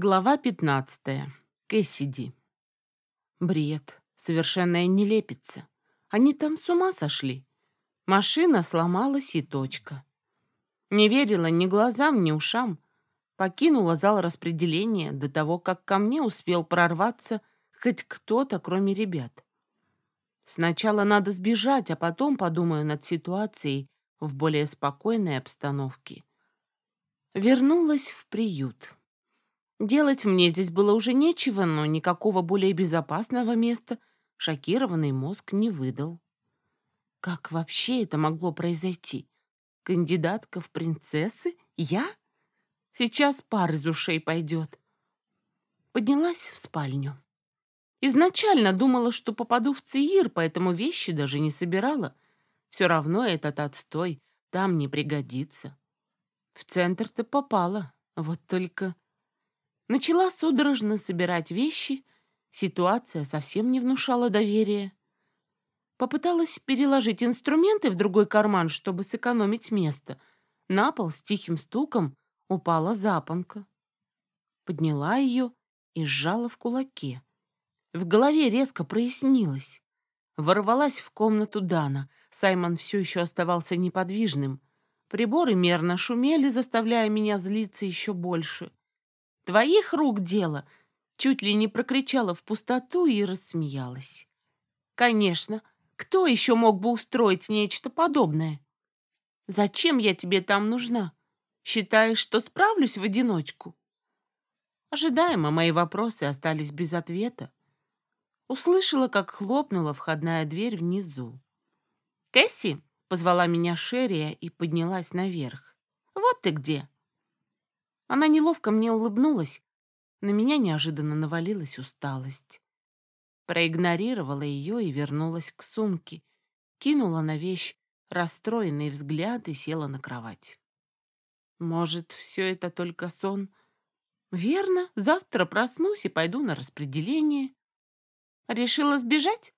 Глава 15. Кэссиди. Бред. Совершенная нелепица. Они там с ума сошли. Машина сломалась и точка. Не верила ни глазам, ни ушам. Покинула зал распределения до того, как ко мне успел прорваться хоть кто-то, кроме ребят. Сначала надо сбежать, а потом подумаю над ситуацией в более спокойной обстановке. Вернулась в приют. Делать мне здесь было уже нечего, но никакого более безопасного места шокированный мозг не выдал. Как вообще это могло произойти? Кандидатка в принцессы? Я? Сейчас пар из ушей пойдет. Поднялась в спальню. Изначально думала, что попаду в ЦИИР, поэтому вещи даже не собирала. Все равно этот отстой там не пригодится. В центр-то попала, вот только... Начала судорожно собирать вещи. Ситуация совсем не внушала доверия. Попыталась переложить инструменты в другой карман, чтобы сэкономить место. На пол с тихим стуком упала запонка. Подняла ее и сжала в кулаке. В голове резко прояснилось. Ворвалась в комнату Дана. Саймон все еще оставался неподвижным. Приборы мерно шумели, заставляя меня злиться еще больше. Твоих рук дело!» Чуть ли не прокричала в пустоту и рассмеялась. «Конечно, кто еще мог бы устроить нечто подобное? Зачем я тебе там нужна? Считаешь, что справлюсь в одиночку?» Ожидаемо мои вопросы остались без ответа. Услышала, как хлопнула входная дверь внизу. «Кэсси!» — позвала меня Шерия и поднялась наверх. «Вот ты где!» Она неловко мне улыбнулась. На меня неожиданно навалилась усталость. Проигнорировала ее и вернулась к сумке. Кинула на вещь расстроенный взгляд и села на кровать. Может, все это только сон? Верно, завтра проснусь и пойду на распределение. Решила сбежать?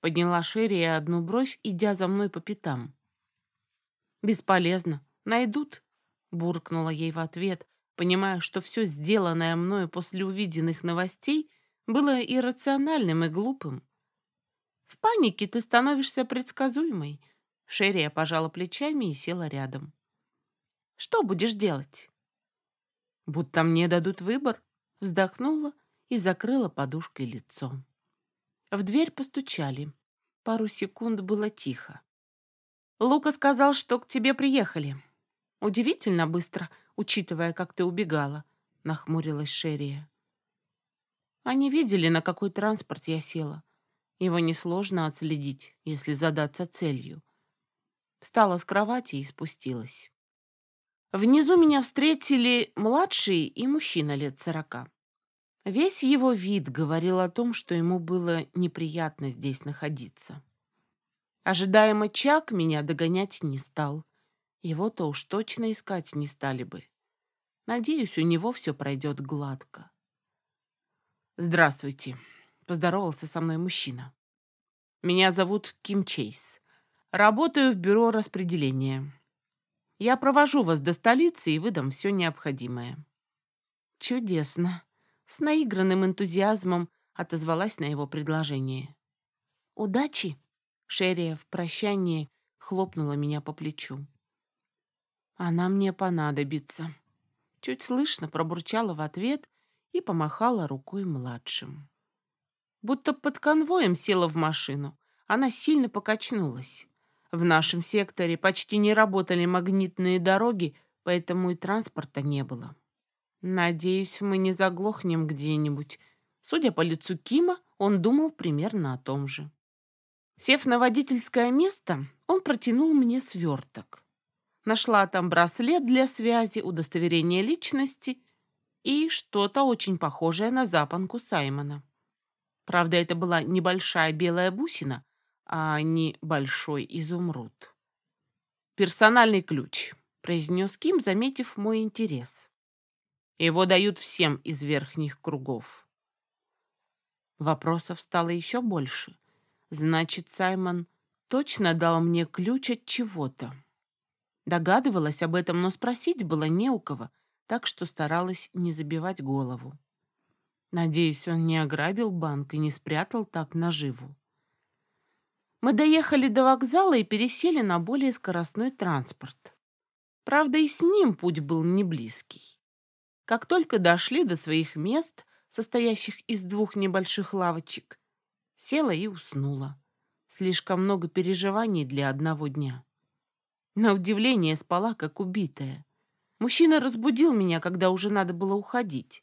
Подняла Шерия одну бровь, идя за мной по пятам. «Бесполезно. Найдут», — буркнула ей в ответ, понимая, что все сделанное мною после увиденных новостей было иррациональным и глупым. В панике ты становишься предсказуемой. Шерия пожала плечами и села рядом. Что будешь делать? Будто мне дадут выбор, вздохнула и закрыла подушкой лицо. В дверь постучали. Пару секунд было тихо. Лука сказал, что к тебе приехали. Удивительно быстро — учитывая, как ты убегала», — нахмурилась Шерия. Они видели, на какой транспорт я села. Его несложно отследить, если задаться целью. Встала с кровати и спустилась. Внизу меня встретили младший и мужчина лет сорока. Весь его вид говорил о том, что ему было неприятно здесь находиться. Ожидаемо Чак меня догонять не стал — его-то уж точно искать не стали бы. Надеюсь, у него все пройдет гладко. «Здравствуйте», — поздоровался со мной мужчина. «Меня зовут Ким Чейз. Работаю в бюро распределения. Я провожу вас до столицы и выдам все необходимое». «Чудесно!» — с наигранным энтузиазмом отозвалась на его предложение. «Удачи!» — Шерия в прощании хлопнула меня по плечу. Она мне понадобится. Чуть слышно пробурчала в ответ и помахала рукой младшим. Будто под конвоем села в машину. Она сильно покачнулась. В нашем секторе почти не работали магнитные дороги, поэтому и транспорта не было. Надеюсь, мы не заглохнем где-нибудь. Судя по лицу Кима, он думал примерно о том же. Сев на водительское место, он протянул мне сверток. Нашла там браслет для связи, удостоверение личности и что-то очень похожее на запонку Саймона. Правда, это была небольшая белая бусина, а не большой изумруд. «Персональный ключ», — произнес Ким, заметив мой интерес. «Его дают всем из верхних кругов». Вопросов стало еще больше. Значит, Саймон точно дал мне ключ от чего-то. Догадывалась об этом, но спросить было не у кого. так что старалась не забивать голову. Надеюсь, он не ограбил банк и не спрятал так наживу. Мы доехали до вокзала и пересели на более скоростной транспорт. Правда, и с ним путь был не близкий. Как только дошли до своих мест, состоящих из двух небольших лавочек, села и уснула. Слишком много переживаний для одного дня. На удивление спала, как убитая. Мужчина разбудил меня, когда уже надо было уходить.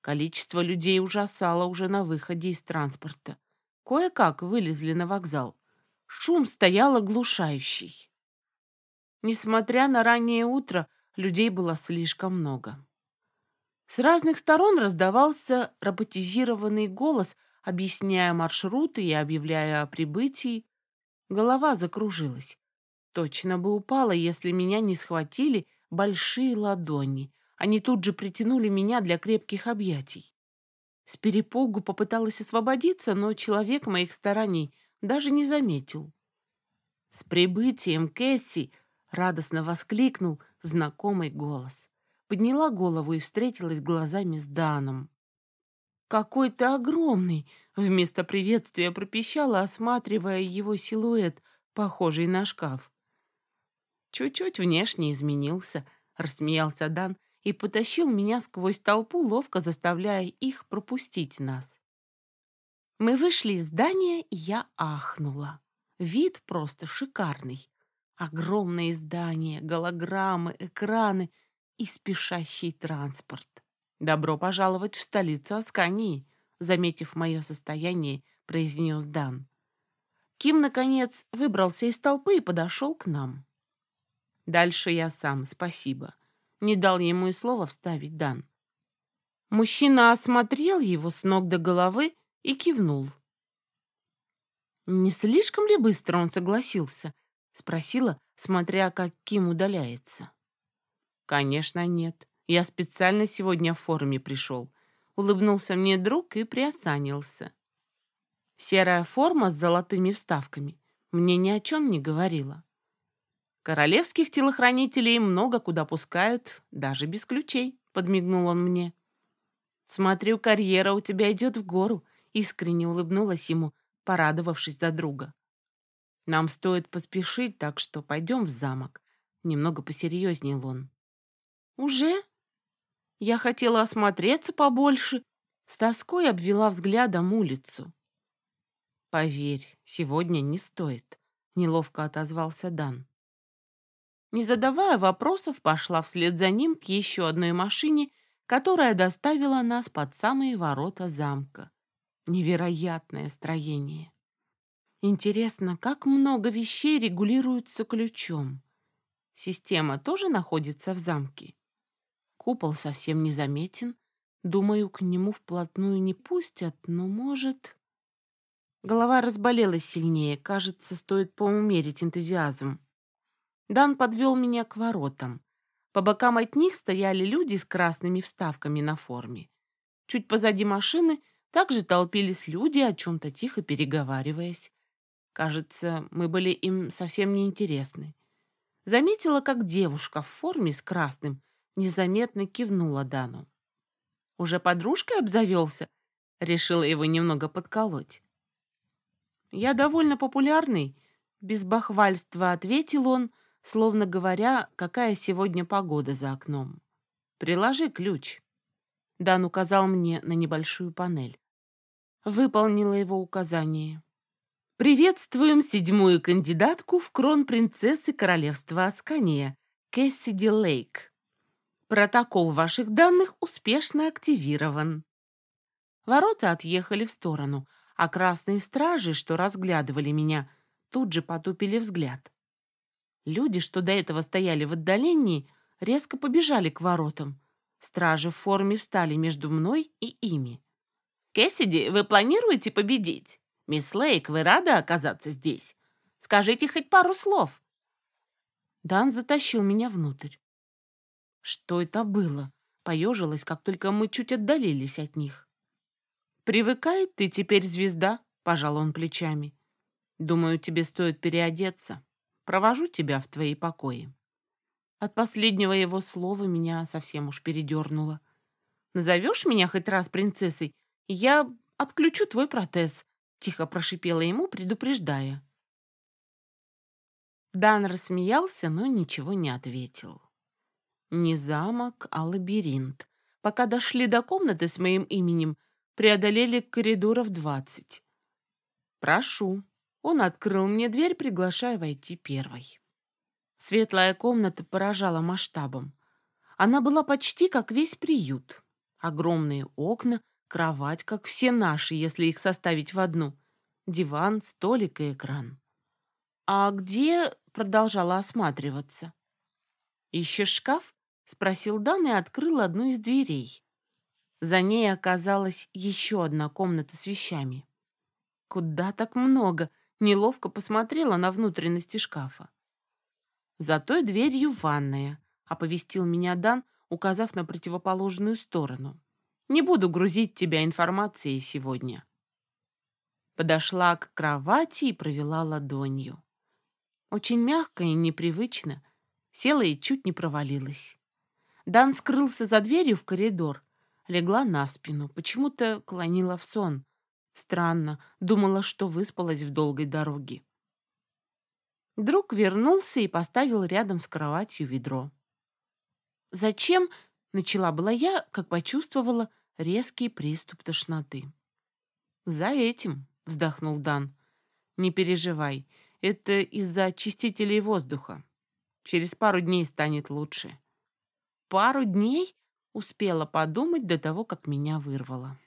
Количество людей ужасало уже на выходе из транспорта. Кое-как вылезли на вокзал. Шум стоял оглушающий. Несмотря на раннее утро, людей было слишком много. С разных сторон раздавался роботизированный голос, объясняя маршруты и объявляя о прибытии. Голова закружилась. Точно бы упала, если меня не схватили большие ладони. Они тут же притянули меня для крепких объятий. С перепугу попыталась освободиться, но человек моих стараний даже не заметил. «С прибытием, Кэсси!» — радостно воскликнул знакомый голос. Подняла голову и встретилась глазами с Даном. «Какой ты огромный!» — вместо приветствия пропищала, осматривая его силуэт, похожий на шкаф. Чуть-чуть внешне изменился, рассмеялся Дан и потащил меня сквозь толпу, ловко заставляя их пропустить нас. Мы вышли из здания, и я ахнула. Вид просто шикарный. Огромные здания, голограммы, экраны и спешащий транспорт. «Добро пожаловать в столицу Аскании», заметив мое состояние, произнес Дан. Ким, наконец, выбрался из толпы и подошел к нам. Дальше я сам, спасибо. Не дал ему и слова вставить Дан. Мужчина осмотрел его с ног до головы и кивнул. «Не слишком ли быстро он согласился?» — спросила, смотря, как Ким удаляется. «Конечно, нет. Я специально сегодня в форме пришел». Улыбнулся мне друг и приосанился. Серая форма с золотыми вставками мне ни о чем не говорила. Королевских телохранителей много куда пускают, даже без ключей, подмигнул он мне. Смотрю, карьера у тебя идет в гору, искренне улыбнулась ему, порадовавшись за друга. Нам стоит поспешить, так что пойдем в замок. Немного посерьезнел он. Уже? Я хотела осмотреться побольше. С тоской обвела взглядом улицу. Поверь, сегодня не стоит, неловко отозвался Дан. Не задавая вопросов, пошла вслед за ним к еще одной машине, которая доставила нас под самые ворота замка. Невероятное строение. Интересно, как много вещей регулируются ключом? Система тоже находится в замке? Купол совсем незаметен. Думаю, к нему вплотную не пустят, но, может... Голова разболелась сильнее. Кажется, стоит поумерить энтузиазм. Дан подвел меня к воротам. По бокам от них стояли люди с красными вставками на форме. Чуть позади машины также толпились люди, о чем-то тихо переговариваясь. Кажется, мы были им совсем неинтересны. Заметила, как девушка в форме с красным незаметно кивнула Дану. «Уже подружкой обзавелся?» Решила его немного подколоть. «Я довольно популярный», — без бахвальства ответил он, словно говоря, какая сегодня погода за окном. «Приложи ключ». Дан указал мне на небольшую панель. Выполнила его указание. «Приветствуем седьмую кандидатку в кронпринцессы королевства Аскания, Кэссиди Лейк. Протокол ваших данных успешно активирован». Ворота отъехали в сторону, а красные стражи, что разглядывали меня, тут же потупили взгляд. Люди, что до этого стояли в отдалении, резко побежали к воротам. Стражи в форме встали между мной и ими. «Кэссиди, вы планируете победить? Мисс Лейк, вы рады оказаться здесь? Скажите хоть пару слов». Дан затащил меня внутрь. Что это было? Поежилась, как только мы чуть отдалились от них. «Привыкай, ты теперь звезда», — пожал он плечами. «Думаю, тебе стоит переодеться». Провожу тебя в твои покои». От последнего его слова меня совсем уж передернуло. «Назовешь меня хоть раз принцессой, я отключу твой протез», — тихо прошипела ему, предупреждая. Дан рассмеялся, но ничего не ответил. Не замок, а лабиринт. Пока дошли до комнаты с моим именем, преодолели коридоров двадцать. «Прошу». Он открыл мне дверь, приглашая войти первой. Светлая комната поражала масштабом. Она была почти как весь приют. Огромные окна, кровать, как все наши, если их составить в одну, диван, столик и экран. «А где?» — продолжала осматриваться. «Ищешь шкаф?» — спросил Дан и открыл одну из дверей. За ней оказалась еще одна комната с вещами. Куда так много? Неловко посмотрела на внутренности шкафа. За той дверью ванная, оповестил меня Дан, указав на противоположную сторону. Не буду грузить тебя информацией сегодня. Подошла к кровати и провела ладонью. Очень мягко и непривычно. Села и чуть не провалилась. Дан скрылся за дверью в коридор. Легла на спину, почему-то клонила в сон. Странно, думала, что выспалась в долгой дороге. Друг вернулся и поставил рядом с кроватью ведро. «Зачем?» — начала была я, как почувствовала резкий приступ тошноты. «За этим», — вздохнул Дан. «Не переживай, это из-за очистителей воздуха. Через пару дней станет лучше». «Пару дней?» — успела подумать до того, как меня вырвало.